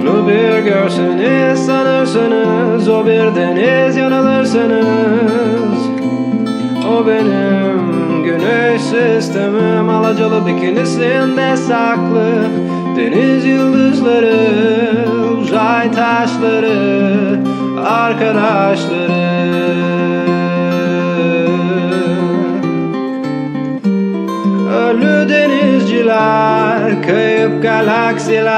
Onu bir görseniz sanırsınız O bir deniz yanılırsınız. O benim güneş sistemim. Alacalı bikinisinde saklı Deniz yıldızları Uzay taşları Arkadaşları galaksiler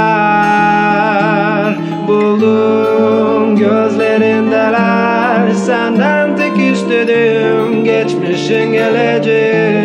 Buldum gözlerindeler. Senden tek istedim geçmişin geleceğin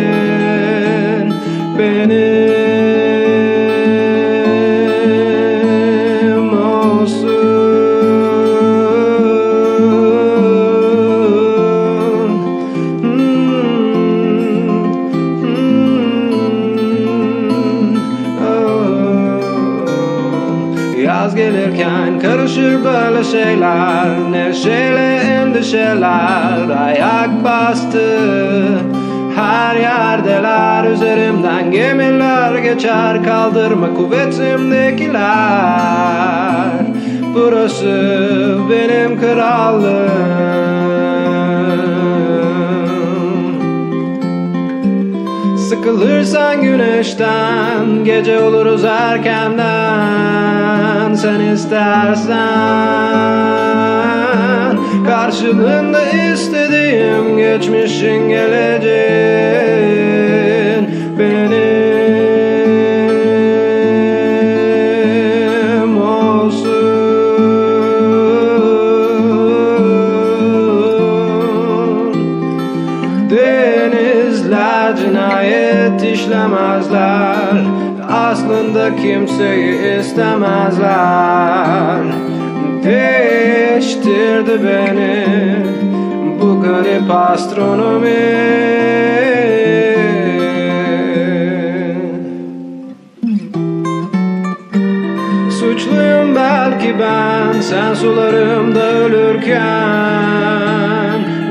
Gelirken karışır böyle şeyler. Neşeyle endişeler. Ayak bastı. Her yerdeler. Üzerimden gemiler geçer. Kaldırma kuvvetimdekiler. Burası benim krallığım Sıkılırsan güneşten Gece oluruz erkenden Sen istersen. Karşılığında istediğim Geçmişin geleceğin Denizler cinayet işlemezler. Aslında kimseyi istemezler. Değiştirdi beni bu garip astronomi. Suçluyum belki ben sen sularımda ölürken.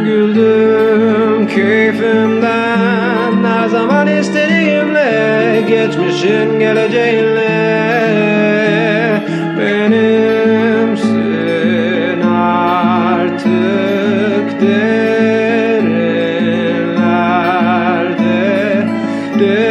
Güldüm geçmişin geleceğinle benimsin artık derinlerde. derinlerde.